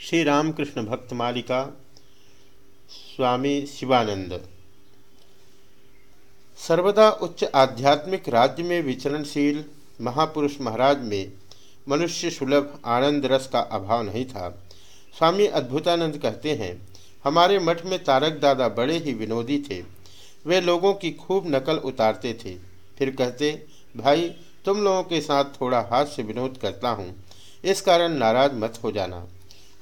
श्री रामकृष्ण भक्त मालिका स्वामी शिवानंद। सर्वदा उच्च आध्यात्मिक राज्य में विचरणशील महापुरुष महाराज में मनुष्य सुलभ, आनंद रस का अभाव नहीं था। स्वामी अद्भुतानंद कहते हैं, हमारे मठ में तारक दादा बड़े ही विनोदी थे। वे लोगों की खूब नकल उतारते थे। फिर कहते, भाई, तुम लोगों के साथ थोड़ा हाथ से विनोद करता हूँ। इस कारण नाराज़ मत हो जाना।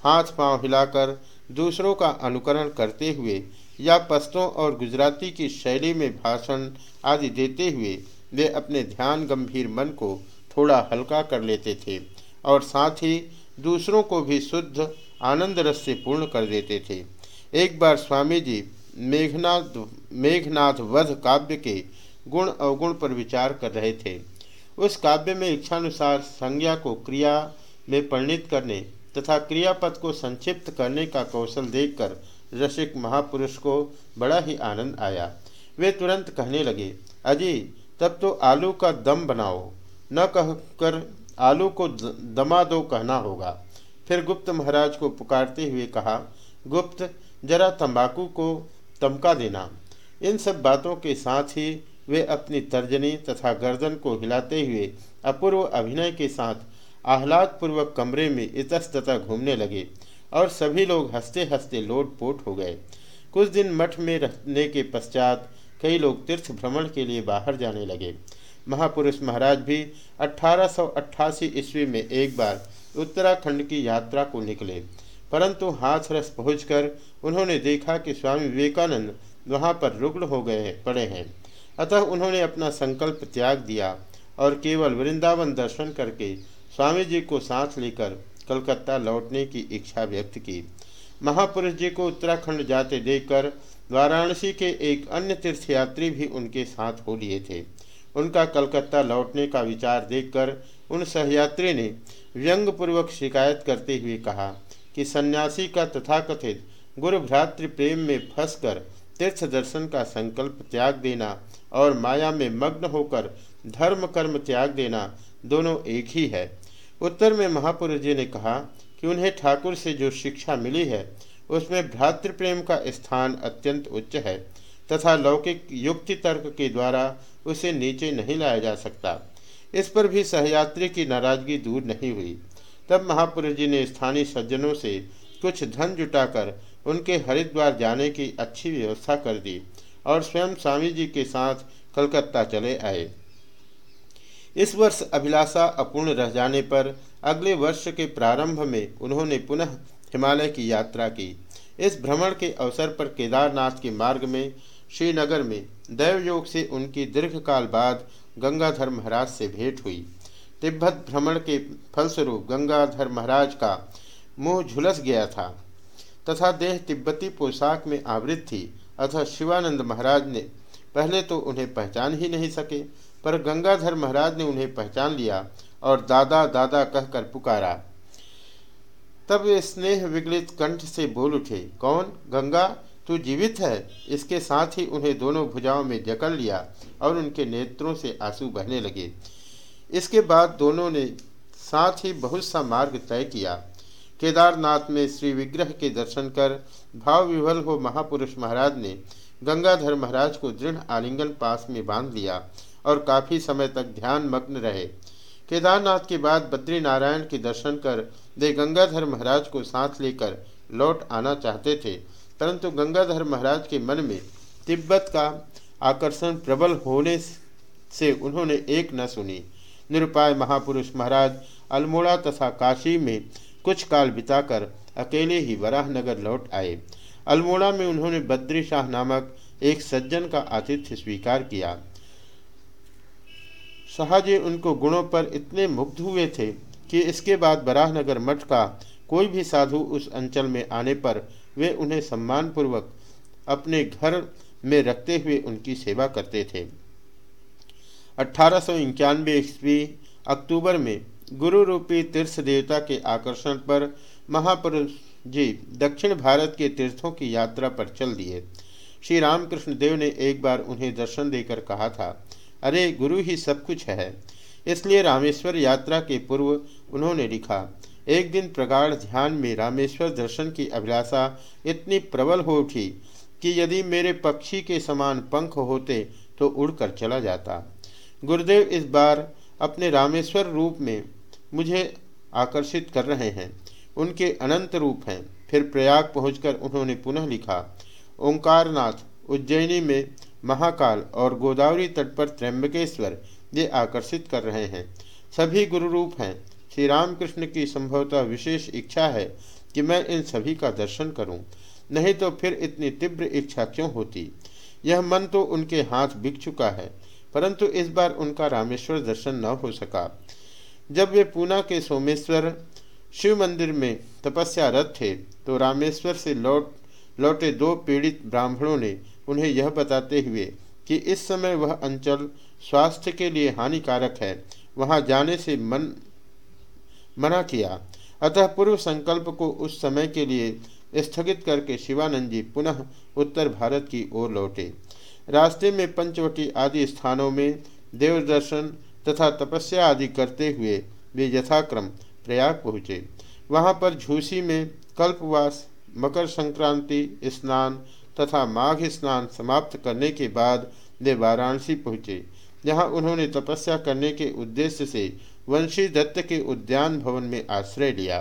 हाथ पाँव हिलाकर दूसरों का अनुकरण करते हुए या पस्तों और गुजराती की शैली में भाषण आदि देते हुए वे अपने ध्यान गंभीर मन को थोड़ा हल्का कर लेते थे और साथ ही दूसरों को भी शुद्ध, आनंद रस से पूर्ण कर देते थे। एक बार स्वामी जी मेघनाथ मेघनाथ वध काव्य के गुण अवगुण पर विचार कर रहे थे। उस काव्य में इच्छानुसार संज्ञा को क्रिया में परिणित करने तथा क्रियापद को संक्षिप्त करने का कौशल देखकर रसिक महापुरुष को बड़ा ही आनंद आया। वे तुरंत कहने लगे, अजी, तब तो आलू का दम बनाओ। न कहकर आलू को दमा दो कहना होगा। फिर गुप्त महाराज को पुकारते हुए कहा, गुप्त, जरा तंबाकू को तमका देना। इन सब बातों के साथ ही वे अपनी तर्जनी तथा गर्दन को हिलाते हुए अपूर्व अभिनय के साथ आह्लादपूर्वक कमरे में इतस्तः घूमने लगे और सभी लोग हँसते हँसते लोट पोट हो गए। कुछ दिन मठ में रहने के पश्चात कई लोग तीर्थ भ्रमण के लिए बाहर जाने लगे। महापुरुष महाराज भी अठारह सौ अट्ठासी ईस्वी में एक बार उत्तराखंड की यात्रा को निकले। परंतु हाथरस पहुंचकर उन्होंने देखा कि स्वामी विवेकानंद वहाँ पर रुग्ण हो गए, पड़े हैं। अतः उन्होंने अपना संकल्प त्याग दिया और केवल वृंदावन दर्शन करके स्वामी जी को साथ लेकर कलकत्ता लौटने की इच्छा व्यक्त की। महापुरुष जी को उत्तराखंड जाते देखकर वाराणसी के एक अन्य तीर्थयात्री भी उनके साथ हो लिए थे। उनका कलकत्ता लौटने का विचार देखकर उन सहयात्री ने व्यंगपूर्वक शिकायत करते हुए कहा कि सन्यासी का तथाकथित गुरु भ्रातृ प्रेम में फंसकर तीर्थ दर्शन का संकल्प त्याग देना और माया में मग्न होकर धर्म कर्म त्याग देना दोनों एक ही है। उत्तर में महापुरुष जी ने कहा कि उन्हें ठाकुर से जो शिक्षा मिली है, उसमें भ्रातृ प्रेम का स्थान अत्यंत उच्च है तथा लौकिक युक्ति तर्क के द्वारा उसे नीचे नहीं लाया जा सकता। इस पर भी सहयात्री की नाराज़गी दूर नहीं हुई। तब महापुरुष जी ने स्थानीय सज्जनों से कुछ धन जुटाकर उनके हरिद्वार जाने की अच्छी व्यवस्था कर दी और स्वयं स्वामी जी के साथ कलकत्ता चले आए। इस वर्ष अभिलाषा अपूर्ण रह जाने पर अगले वर्ष के प्रारंभ में उन्होंने पुनः हिमालय की यात्रा की। इस भ्रमण के अवसर पर केदारनाथ के मार्ग में, श्रीनगर में दैवयोग से उनकी दीर्घकाल बाद गंगाधर महाराज से भेंट हुई। तिब्बत भ्रमण के फलस्वरूप गंगाधर महाराज का मुँह झुलस गया था तथा देह तिब्बती पोशाक में आवृत थी, अतः शिवानंद महाराज ने पहले तो उन्हें पहचान ही नहीं सके पर गंगाधर महाराज ने उन्हें पहचान लिया और दादा दादा कहकर पुकारा। तब वे स्नेह विगलित कंठ से बोल उठे, कौन? गंगा? तू जीवित है? इसके साथ ही उन्हें दोनों भुजाओं में जकड़ लिया और उनके नेत्रों से आँसू बहने लगे। इसके बाद दोनों ने साथ ही बहुत सा मार्ग तय किया। केदारनाथ में श्री विग्रह के दर्शन कर भाव विभल हो महापुरुष महाराज ने गंगाधर महाराज को दृढ़ आलिंगन पास में बाँध लिया और काफ़ी समय तक ध्यान मग्न रहे। केदारनाथ के बाद बद्री नारायण के दर्शन कर वे गंगाधर महाराज को साथ लेकर लौट आना चाहते थे, परंतु गंगाधर महाराज के मन में तिब्बत का आकर्षण प्रबल होने से उन्होंने एक न सुनी। निरुपाय महापुरुष महाराज अल्मोड़ा तथा काशी में कुछ काल बिताकर अकेले ही वराहनगर लौट आए। अल्मोड़ा में उन्होंने बद्री शाह नामक एक सज्जन का आतिथ्य स्वीकार किया। शाहजी उनको गुणों पर इतने मुग्ध हुए थे कि इसके बाद बराहनगर मठ का कोई भी साधु उस अंचल में आने पर वे उन्हें सम्मानपूर्वक अपने घर में रखते हुए उनकी सेवा करते थे। अठारह सौ ईस्वी अक्टूबर में गुरु रूपी तीर्थ देवता के आकर्षण पर महापुरुष जी, दक्षिण भारत के तीर्थों की यात्रा पर चल दिए। श्री रामकृष्ण देव ने एक बार उन्हें दर्शन देकर कहा था, अरे, गुरु ही सब कुछ है। इसलिए रामेश्वर यात्रा के पूर्व उन्होंने लिखा, एक दिन प्रगाढ़ ध्यान में रामेश्वर दर्शन की अभिलाषा इतनी प्रबल हो उठी कि यदि मेरे पक्षी के समान पंख होते तो उड़कर चला जाता। गुरुदेव इस बार अपने रामेश्वर रूप में मुझे आकर्षित कर रहे हैं। उनके अनंत रूप हैं। फिर प्रयाग पहुंचकर उन्होंने पुनः लिखा ओंकारनाथ उज्जैनी में महाकाल और गोदावरी तट पर त्र्यंबकेश्वर ये आकर्षित कर रहे हैं। सभी गुरु रूप हैं। श्री रामकृष्ण की संभवतः विशेष इच्छा है कि मैं इन सभी का दर्शन करूँ, नहीं तो फिर इतनी तीव्र इच्छा क्यों होती? यह मन तो उनके हाथ बिक चुका है परंतु इस बार उनका रामेश्वर दर्शन न हो सका। जब वे पूना के सोमेश्वर शिव मंदिर में तपस्यारत थे तो रामेश्वर से लौट, लौटे दो पीड़ित ब्राह्मणों ने उन्हें यह बताते हुए कि इस समय वह अंचल स्वास्थ्य के लिए हानिकारक है। वहाँ जाने से मन, मना किया। अतः पूर्व संकल्प को उस समय के लिए स्थगित करके शिवानंद जी पुनः उत्तर भारत की ओर लौटे। रास्ते में पंचवटी आदि स्थानों में देवदर्शन तथा तपस्या आदि करते हुए वे यथाक्रम प्रयाग पहुँचे। वहाँ पर झूसी में कल्पवास, मकर संक्रांति, स्नान तथा माघ स्नान समाप्त करने के बाद वे वाराणसी पहुँचे, जहाँ उन्होंने तपस्या करने के उद्देश्य से वंशी दत्त के उद्यान भवन में आश्रय लिया।